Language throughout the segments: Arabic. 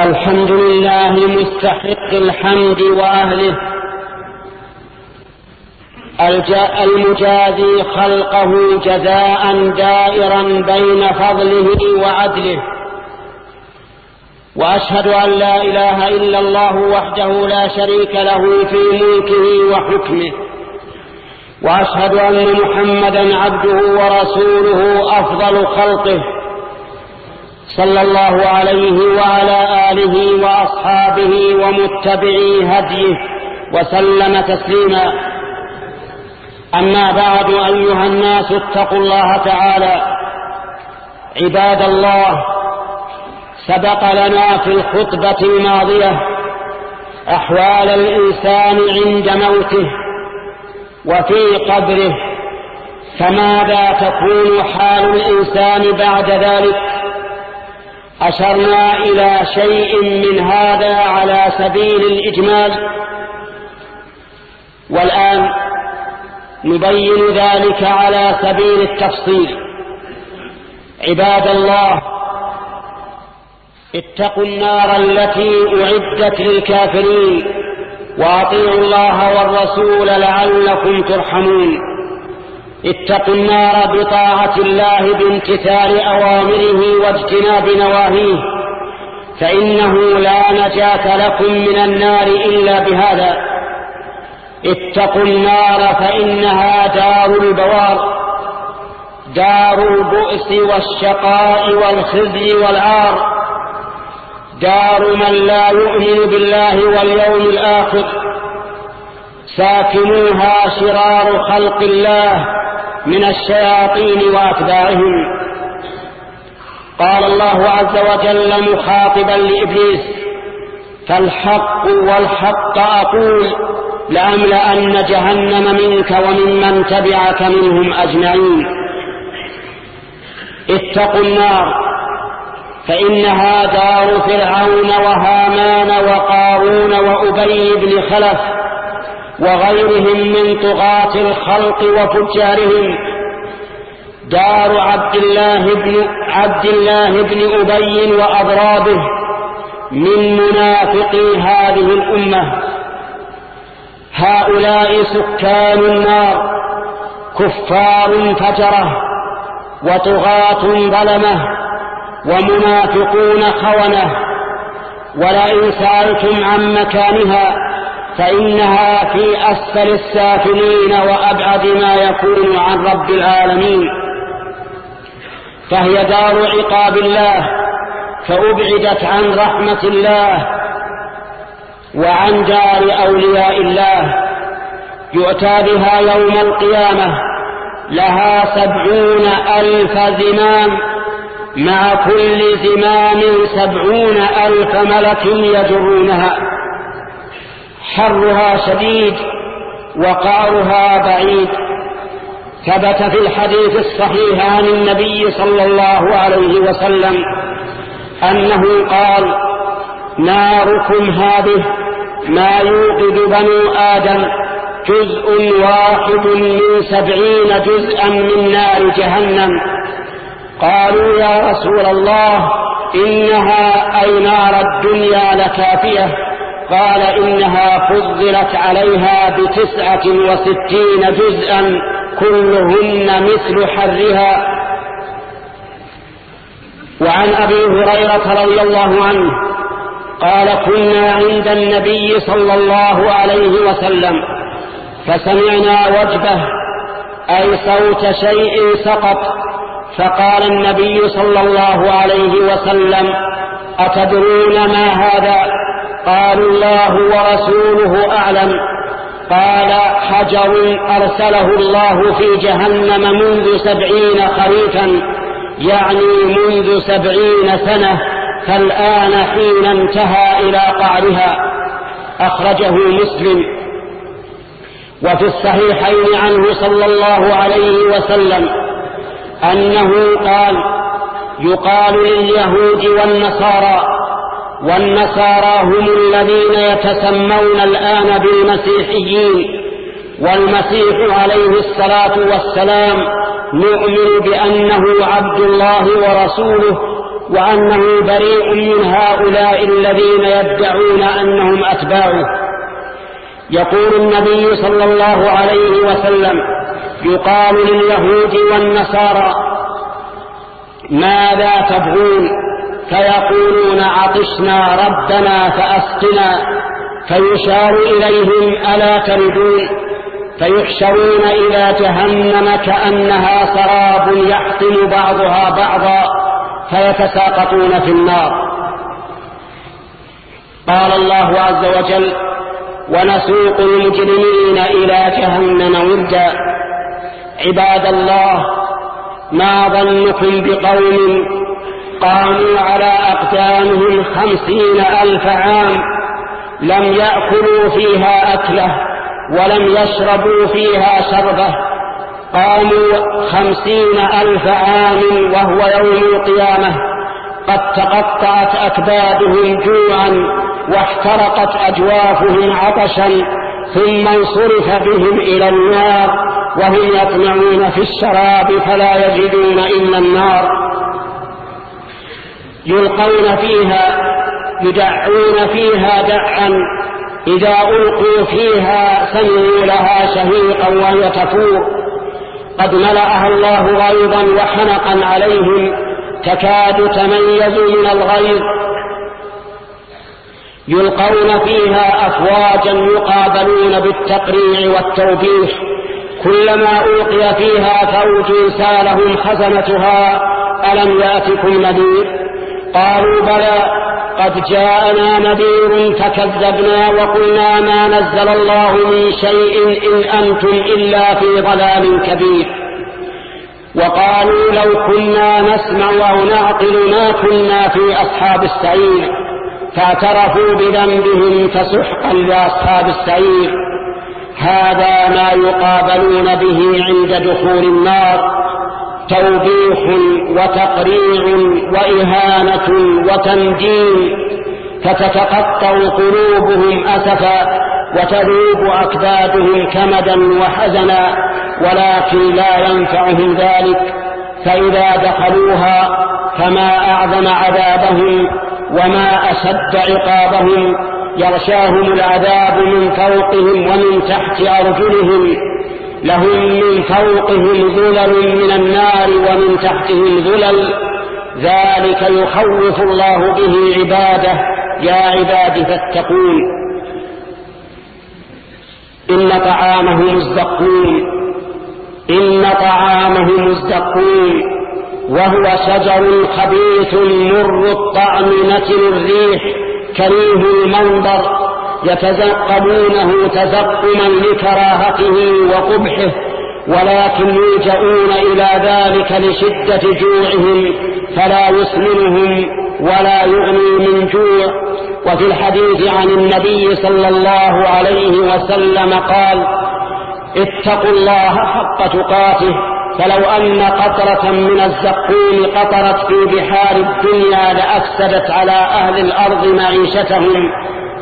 الحمد لله مستحق الحمد وأهله. المجازي خلقه جزاء دائرا بين فضله وعدله. وأشهد أن لا إله إلا الله وحده لا شريك له في ملكه وحكمه. وأشهد أن محمدا عبده ورسوله أفضل خلقه. صلى الله عليه وعلى آله وأصحابه ومتبعي هديه وسلم تسليما. أما بعد أيها الناس اتقوا الله تعالى. عباد الله سبق لنا في الخطبة الماضية أحوال الإنسان عند موته وفي قبره فماذا تكون حال الإنسان بعد ذلك؟ أشرنا إلى شيء من هذا على سبيل الإجمال. والآن نبين ذلك على سبيل التفصيل. عباد الله اتقوا النار التي أعدت للكافرين وأطيعوا الله والرسول لعلكم ترحمون. اتقوا النار بطاعة الله بامتثال أوامره واجتناب نواهيه فإنه لا نجاة لكم من النار إلا بهذا. اتقوا النار فإنها دار البوار دار البؤس والشقاء والخزي والعار دار من لا يؤمن بالله واليوم الآخر ساكنوها شرار خلق الله من الشياطين وأتباعهم. قال الله عز وجل مخاطبا لإبليس فالحق والحق أقول لأملأن جهنم منك وممن تبعك منهم أجمعين. اتقوا النار فإنها دار فرعون وهامان وقارون وأبي بن خلف وغيرهم من طغاة الخلق وفجارهم. دار عبد الله بن عبد الله بن أبي وأضرابه من منافقي هذه الأمة. هؤلاء سكان النار كفار فجرة وطغاة ظلمة ومنافقون خونة. ولئن سألتم عن مكانها فإنها في أسفل السافلين وأبعد ما يكون عن رب العالمين. فهي دار عقاب الله فأبعدت عن رحمة الله وعن دار أولياء الله. يؤتى بها يوم القيامة لها سبعون ألف زمام. مع كل زمام سبعون ألف ملك يجرونها. حرها شديد وقعرها بعيد. ثبت في الحديث الصحيح عن النبي صلى الله عليه وسلم أنه قال ناركم هذه ما يوقد بنو آدم جزء واحد من سبعين جزءا من نار جهنم. قالوا يا رسول الله إنها أي نار الدنيا لكافية. قال إنها فضلت عليها بتسعة وستين جزءا كلهن مثل حرها. وعن أبي هريرة رضي الله عنه قال كنا عند النبي صلى الله عليه وسلم فسمعنا وجبه أي صوت شيء سقط فقال النبي صلى الله عليه وسلم أتدرون ما هذا؟ قالوا الله ورسوله أعلم. قال حجر أرسله الله في جهنم منذ سبعين خريفا يعني منذ سبعين سنة فالآن حين انتهى إلى قعرها. أخرجه مسلم. وفي الصحيحين عنه صلى الله عليه وسلم أنه قال يقال لليهود والنصارى والنصارى هم الذين يتسمون الآن بالمسيحيين والمسيح عليه الصلاة والسلام نؤمن بأنه عبد الله ورسوله وأنه بريء من هؤلاء الذين يدعون أنهم أتباعه. يقول النبي صلى الله عليه وسلم يقال لليهود والنصارى ماذا تبغون؟ فيقولون عطشنا ربنا فأسقنا فيشار إليهم ألا تردون فيحشرون إلى جهنم كأنها سراب يحطم بعضها بعضا فيتساقطون في النار. قال الله عز وجل ونسوق المجرمين إلى جهنم وردا. عباد الله ما ظنكم بقوم قاموا على أقدامهم خمسين ألف عام لم يأكلوا فيها أكلة ولم يشربوا فيها شربة. قاموا خمسين ألف عام وهو يوم القيامة. قد تقطعت أكبادهم جوعا واحترقت أجوافهم عطشا ثم انصرف بهم إلى النار وهم يطمعون في الشراب فلا يجدون إلا النار. يلقون فيها يدعون فيها دعا إذا ألقوا فيها سمعوا لها شهيقا وهي تفور. قد ملأها الله غيظا وحنقا عليهم تكاد تميز من الغيظ. يلقون فيها أفواجا يقابلون بالتقريع والتوبيخ. كلما ألقي فيها فوج سالهم خزنتها ألم يأتكم نذير؟ قالوا بلى قد جاءنا نذير فكذبنا وقلنا ما نزل الله من شيء إن أنتم إلا في ضلال كبير. وقالوا لو كنا نسمع أو نعقل ما كنا في أصحاب السعير فاعترفوا بذنبهم فسحقا لأصحاب السعير. هذا ما يقابلون به عند دخول النار. توبيخ وتقريع وإهانة وتمجيد فتتقطع قلوبهم أسفا وتذوب أكبادهم كمدا وحزنا ولكن لا ينفعهم ذلك فإذا دخلوها فما أعظم عذابهم وما أشد عقابهم يغشاهم العذاب من فوقهم ومن تحت أرجلهم. لهم من فوقهم ذلل من النار ومن تحتهم ذلل ذلك يخوف الله به عباده. يا عباد فاتقون. إن طعامهم الزقوم إن طعامهم الزقوم وهو شجر خبيث مر الطعم نتن الريح. كريه المنظر. يتزقمونه تزقما لكراهته وقبحه ولكن يلجؤون إلى ذلك لشدة جوعهم فلا يسمنهم ولا يغني من جوع. وفي الحديث عن النبي صلى الله عليه وسلم قال اتقوا الله حق تقاته فلو أن قطرة من الزقوم قطرت في بحار الدنيا لأفسدت على أهل الأرض معيشتهم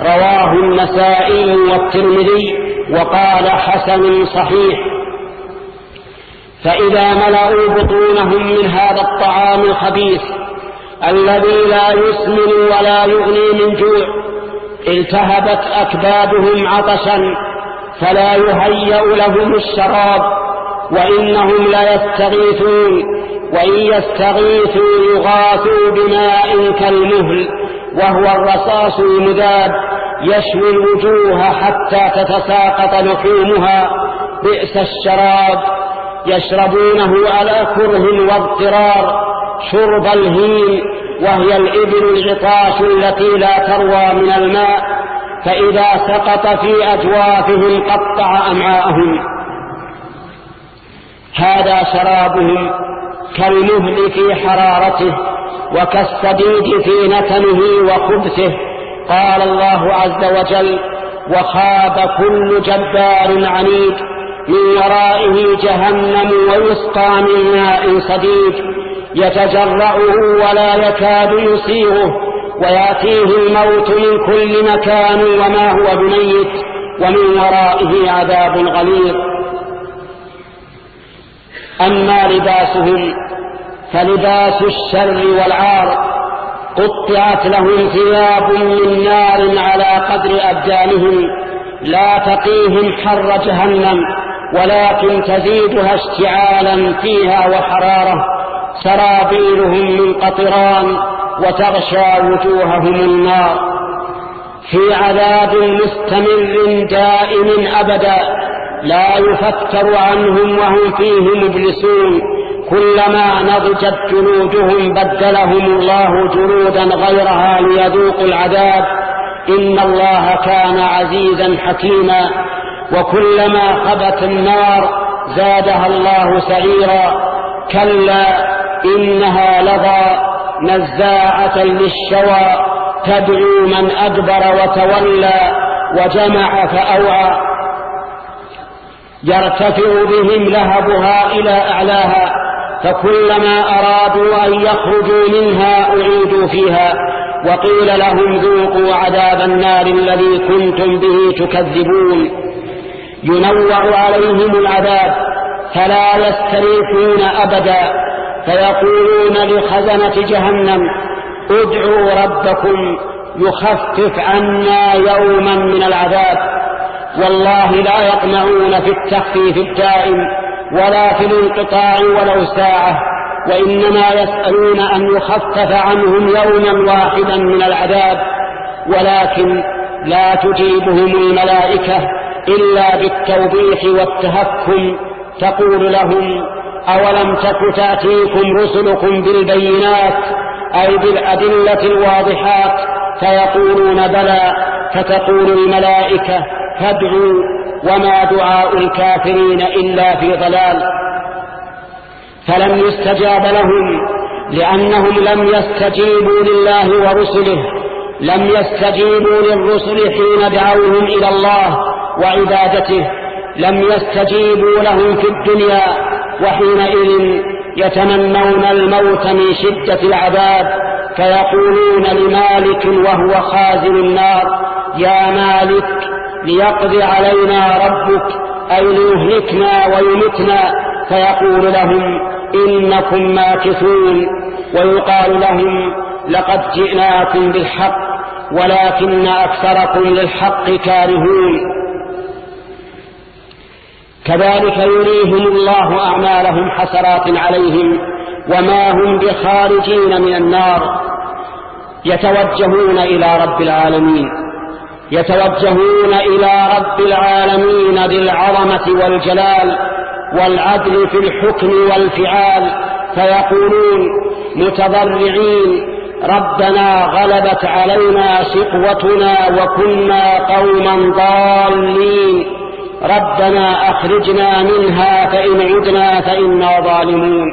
رواه النسائي والترمذي وقال حسن صحيح. فإذا ملأوا بطونهم من هذا الطعام الخبيث الذي لا يسمن ولا يغني من جوع التهبت أكبادهم عطشا فلا يهيأ لهم الشراب وإنهم ليستغيثون وإن يستغيثوا يغاثوا بماء كالمهل وهو الرصاص المذاب. يشوي الوجوه حتى تتساقط لحومها. بئس الشراب يشربونه على كره واضطرار. شرب الهيم وهي الإبل العطاش التي لا تروى من الماء. فإذا سقط في أجوافهم قطع أمعاءهم. هذا شرابهم كالمهل في حرارته وكالسديد في نتنه وخبثه. قال الله عز وجل وخاب كل جبار عنيد من ورائه جهنم ويسقى من ماء صديد يتجرعه ولا يكاد يصيغه ويأتيه الموت من كل مكان وما هو بميت ومن ورائه عذاب غليظ. أما لباسهم فلباس الشر والعار قطعت لهم ثياب من نار على قدر أبدانهم. لا تقيهم حر جهنم ولكن تزيدها اشتعالا فيها وحرارة. سرابيلهم من قطران وتغشى وجوههم النار. في عذاب مستمر دائم أبدا لا يفتر عنهم وهم فيه مبلسون كلما نضجت جلودهم بدلهم الله جلودا غيرها ليذوقوا العذاب. إن الله كان عزيزا حكيما. وكلما خبت النار زادها الله سعيرا. كلا إنها لظى نزاعة للشوى. تدعو من أدبر وتولى وجمع فأوعى. يرتفع بهم لهبها إلى أعلاها. فكلما أرادوا أن يخرجوا منها أعيدوا فيها وقيل لهم ذوقوا عذاب النار الذي كنتم به تكذبون. ينوع عليهم العذاب فلا يستريحون أبدا فيقولون لخزنة جهنم ادعوا ربكم يخفف عنا يوما من العذاب والله لا يطمعون في التخفيف الدائم. ولا في الانقطاع ولو ساعة وإنما يسألون أن يخفف عنهم يوما واحدا من العذاب ولكن لا تجيبهم الملائكة إلا بالتوضيح والتهكم. تقول لهم أولم تك تأتيكم رسلكم بالبينات أي بالأدلة الواضحات؟ فيقولون بلى. فتقول الملائكة فادعوا. وما دعاء الكافرين إلا في ضلال فلم يستجاب لهم لأنهم لم يستجيبوا لله ورسله لم يستجيبوا للرسل حين دعوهم إلى الله وعبادته لم يستجيبوا لهم في الدنيا وحينئذ يتمنون الموت من شدة العذاب فيقولون لمالك وهو خازن النار يا مالك ليقضي علينا ربك أي ليهلكنا ويمتنا. فيقول لهم إنكم ماكثون. ويقال لهم لقد جئناكم بالحق ولكن أكثركم للحق كارهون. كذلك يريهم الله أعمالهم حسرات عليهم وما هم بخارجين من النار. يتوجهون إلى رب العالمين. يتوجهون إلى رب العالمين ذي العظمة والجلال والعدل في الحكم والفعال فيقولون متضرعين ربنا غلبت علينا شقوتنا وكنا قوما ضالين ربنا أخرجنا منها فإن عدنا فإنا ظالمون.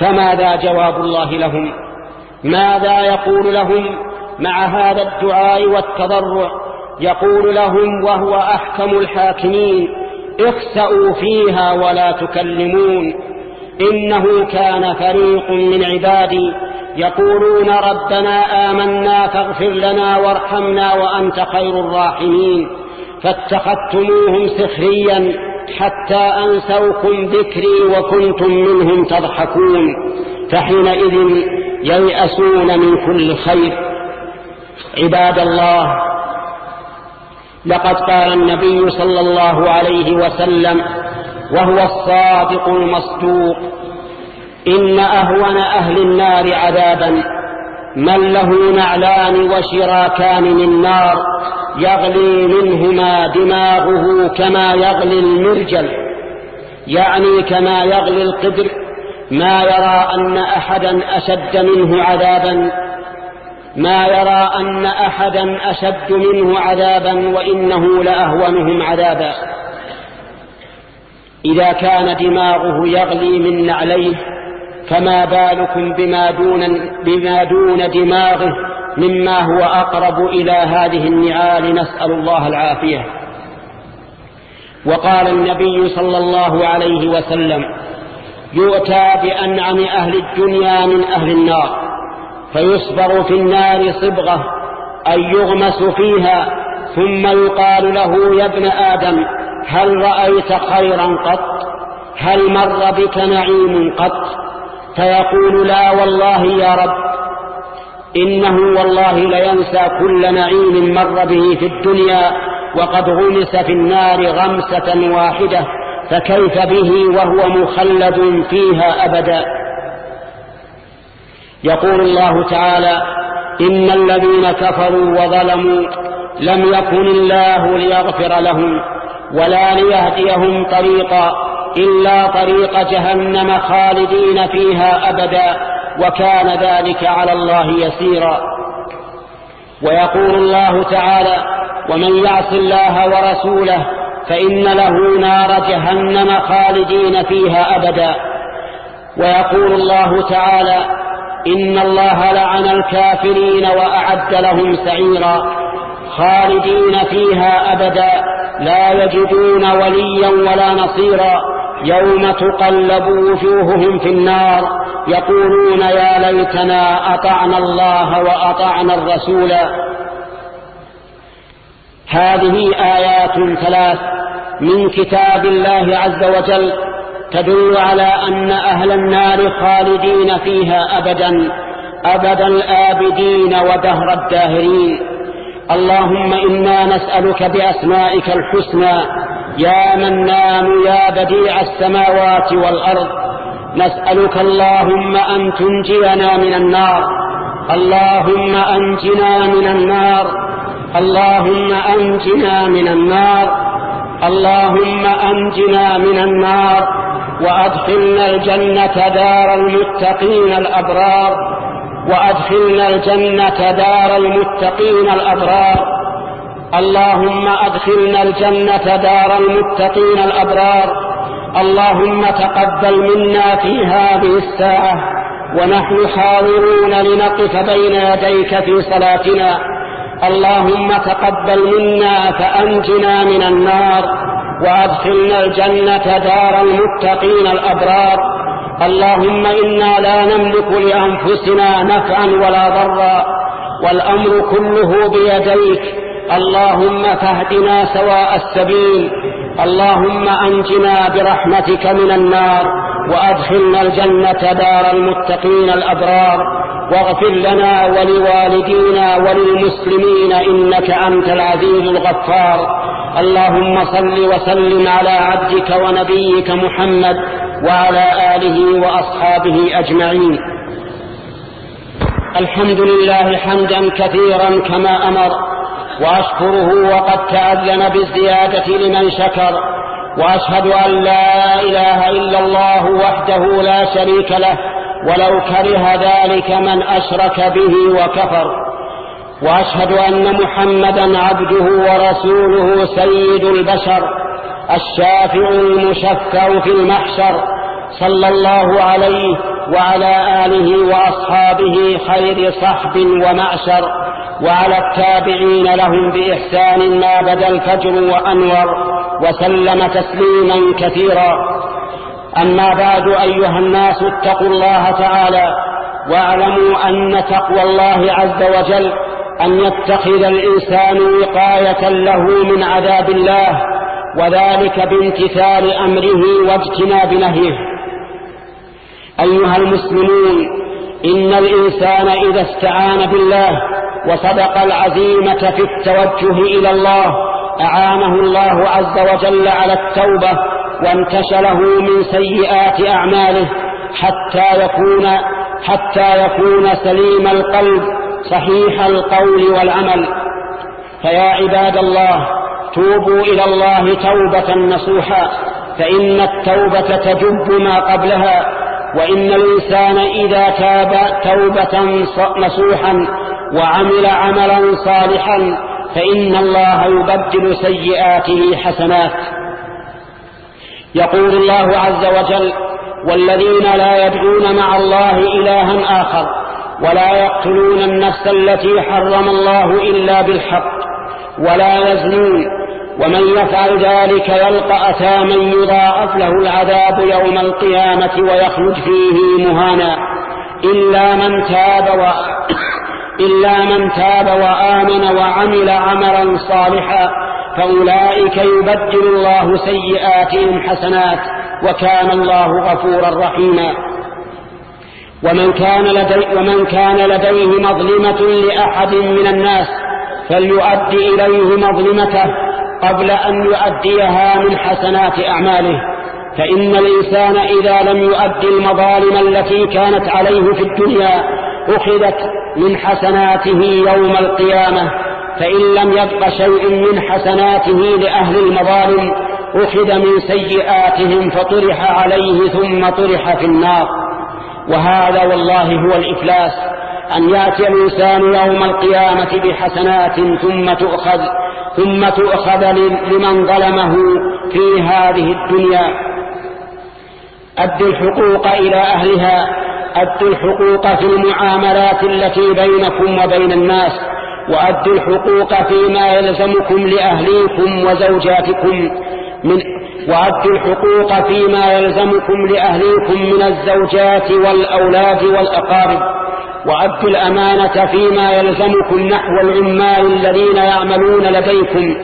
فماذا جواب الله لهم؟ ماذا يقول لهم؟ مع هذا الدعاء والتضرع يقول لهم وهو أحكم الحاكمين اخسأوا فيها ولا تكلمون. إنه كان فريق من عبادي يقولون ربنا آمنا فاغفر لنا وارحمنا وأنت خير الراحمين. فاتخذتموهم سخريا حتى أنسوكم ذكري وكنتم منهم تضحكون. فحينئذ ييأسون من كل خير. عباد الله لقد قال النبي صلى الله عليه وسلم وهو الصادق المصدوق إن أهون أهل النار عذابا من له نعلان وشراكان من نار يغلي منهما دماغه كما يغلي المرجل. يعني كما يغلي القدر ما يرى أن أحدا أشد منه عذابا ما يرى أن أحدا أشد منه عذابا وإنه لأهونهم عذابا. إذا كان دماغه يغلي من نعليه فما بالكم بما دون, بما دون دماغه مما هو أقرب إلى هذه النعال. نسأل الله العافية. وقال النبي صلى الله عليه وسلم يؤتى بأنعم أهل الدنيا من أهل النار. فيصبغ في النار صبغة أي يغمس فيها ثم يقال له يا ابن آدم هل رأيت خيرا قط؟ هل مر بك نعيم قط؟ فيقول لا والله يا رب إنه والله لينسى كل نعيم مر به في الدنيا وقد غمس في النار غمسة واحدة فكيف به وهو مخلد فيها أبدا؟ يقول الله تعالى إن الذين كفروا وظلموا لم يكن الله ليغفر لهم ولا ليهديهم طريقا إلا طريق جهنم خالدين فيها أبدا وكان ذلك على الله يسيرا. ويقول الله تعالى ومن يعص الله ورسوله فإن له نار جهنم خالدين فيها أبدا. ويقول الله تعالى إن الله لعن الكافرين وأعد لهم سعيرا خالدين فيها أبدا لا يجدون وليا ولا نصيرا يوم تقلب وجوههم في النار يقولون يا ليتنا أطعنا الله وأطعنا الرسول. هذه آيات ثلاث من كتاب الله عز وجل. تدل على أن أهل النار خالدين فيها أبدا أبد الآبدين ودهر الداهرين. اللهم إنا نسألك بأسمائك الحسنى. يا منان يا بديع السماوات والأرض. نسألك اللهم أن تنجينا من النار. اللهم أنجنا من النار. اللهم أنجنا من النار. اللهم أنجنا من النار. وأدخلنا الجنة دار المتقين الأبرار. وأدخلنا الجنة دار المتقين الأبرار. اللهم أدخلنا الجنة دار المتقين الأبرار. اللهم تقبل منا في هذه الساعة. ونحن حاضرون لنقف بين يديك في صلاتنا. اللهم تقبل منا فأنجنا من النار. وأدخلنا الجنة دار المتقين الأبرار. اللهم إنا لا نملك لأنفسنا نفعا ولا ضرا والأمر كله بيديك. اللهم فاهدنا سواء السبيل. اللهم أنجنا برحمتك من النار وأدخلنا الجنة دار المتقين الأبرار. واغفر لنا ولوالدينا وللمسلمين إنك أنت العزيز الغفار. اللهم صل وسلم على عبدك ونبيك محمد وعلى آله وأصحابه أجمعين. الحمد لله حمدا كثيرا كما أمر وأشكره وقد تأذن بالزيادة لمن شكر وأشهد أن لا إله إلا الله وحده لا شريك له ولو كره ذلك من أشرك به وكفر. وأشهد أن محمدا عبده ورسوله سيد البشر الشافع المشفع في المحشر صلى الله عليه وعلى آله وأصحابه خير صحب ومعشر وعلى التابعين لهم بإحسان ما بدا الفجر وأنور وسلم تسليما كثيرا. أما بعد أيها الناس اتقوا الله تعالى واعلموا أن تقوى الله عز وجل أن يتخذ الإنسان وقاية له من عذاب الله وذلك بامتثال أمره واجتناب نهيه. أيها المسلمون إن الإنسان إذا استعان بالله وصدق العزيمة في التوجه إلى الله أعانه الله عز وجل على التوبة وانتشله من سيئات أعماله حتى يكون حتى يكون سليم القلب صحيح القول والعمل. فيا عباد الله توبوا إلى الله توبة نصوحا فإن التوبة تجب ما قبلها وإن الإنسان إذا تاب توبة نصوحا وعمل عملا صالحا فإن الله يبدل سيئاته حسنات. يقول الله عز وجل والذين لا يدعون مع الله إلها آخر ولا يقتلون النفس التي حرم الله إلا بالحق ولا يزنون ومن يفعل ذلك يلقى أثاما يضاعف له العذاب يوم القيامة ويخرج فيه مهانا. إلا من تاب و... إلا من تاب وآمن وعمل عملا صالحا فأولئك يبدل الله سيئاتهم حسنات وكان الله غفورا رحيما. ومن كان, لدي ومن كان لديه مظلمة لأحد من الناس فليؤدي إليه مظلمته قبل أن يؤديها من حسنات أعماله. فإن الإنسان إذا لم يؤدي المظالم التي كانت عليه في الدنيا أخذت من حسناته يوم القيامة. فإن لم يبق شيء من حسناته لأهل المظالم أخذ من سيئاتهم فطرح عليه ثم طرح في النار. وهذا والله هو الإفلاس أن يأتي الإنسان يوم القيامة بحسنات ثم تؤخذ ثم تؤخذ لمن ظلمه في هذه الدنيا. أد الحقوق إلى أهلها أد الحقوق في المعاملات التي بينكم وبين الناس وأد الحقوق فيما يلزمكم لأهليكم وزوجاتكم من وأد الحقوق فيما يلزمكم لأهليكم من الزوجات والأولاد والأقارب وأدوا الأمانة فيما يلزمكم نحو العمال الذين يعملون لديكم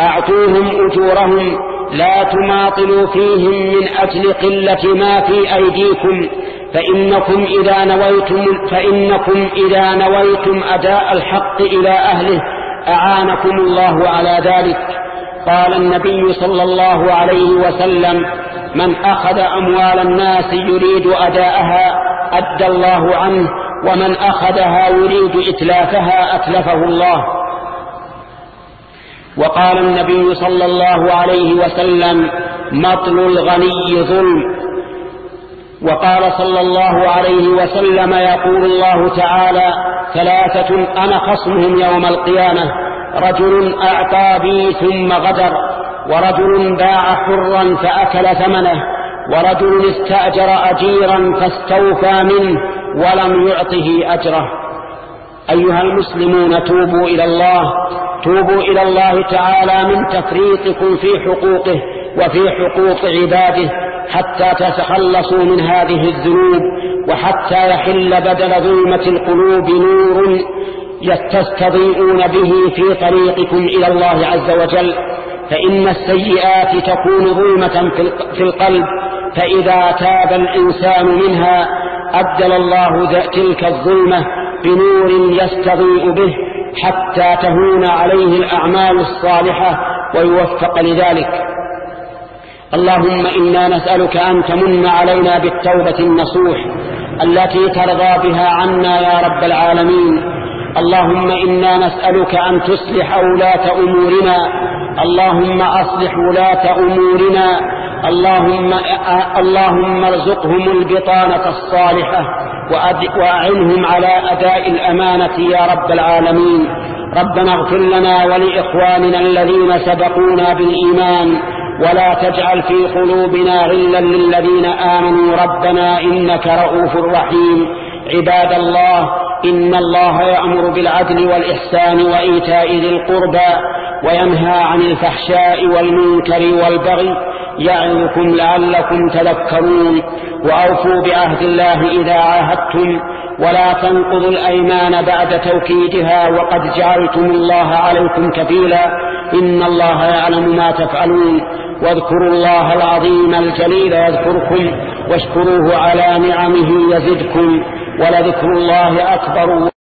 أعطوهم أجورهم لا تماطلوا فيهم من أجل قلة ما في أيديكم فإنكم إذا نويتم, فإنكم إذا نويتم أداء الحق إلى أهله أعانكم الله على ذلك. قال النبي صلى الله عليه وسلم من أخذ أموال الناس يريد أداءها أدى الله عنه ومن أخذها يريد إتلافها أتلفه الله. وقال النبي صلى الله عليه وسلم مطل الغني ظلم. وقال صلى الله عليه وسلم يقول الله تعالى ثلاثة أنا خصمهم يوم القيامة رجل أعطى بي ثم غدر ورجل باع حرا فأكل ثمنه ورجل استأجر أجيرا فاستوفى منه ولم يعطه أجره. أيها المسلمون توبوا إلى الله توبوا إلى الله تعالى من تفريطكم في حقوقه وفي حقوق عباده حتى تتخلصوا من هذه الذنوب وحتى يحل بدل ظلمة القلوب نور يستضيئون به في طريقكم إلى الله عز وجل فإن السيئات تكون ظلمة في القلب فإذا تاب الإنسان منها أبدل الله تلك الظلمة بنور يستضيء به حتى تهون عليه الأعمال الصالحة ويوفق لذلك. اللهم إنا نسألك أن تمن علينا بالتوبة النصوح التي ترضى بها عنا يا رب العالمين اللهم إنا نسألك أن تصلح ولاة أمورنا. اللهم أصلح ولاة أمورنا. اللهم, اللهم ارزقهم البطانة الصالحة وأعنهم على أداء الأمانة يا رب العالمين. ربنا اغفر لنا ولإخواننا الذين سبقونا بالإيمان. ولا تجعل في قلوبنا غلا للذين آمنوا. ربنا إنك رؤوف رحيم. عباد الله إن الله يأمر بالعدل والإحسان وإيتاء ذي القربى وينهى عن الفحشاء والمنكر والبغي يعظكم لعلكم تذكرون وأوفوا بعهد الله إذا عاهدتم ولا تنقضوا الأيمان بعد توكيدها وقد جعلتم الله عليكم كفيلا إن الله يعلم ما تفعلون واذكروا الله العظيم الجليل يذكركم واشكروه على نعمه يزدكم ولذكر الله أكبر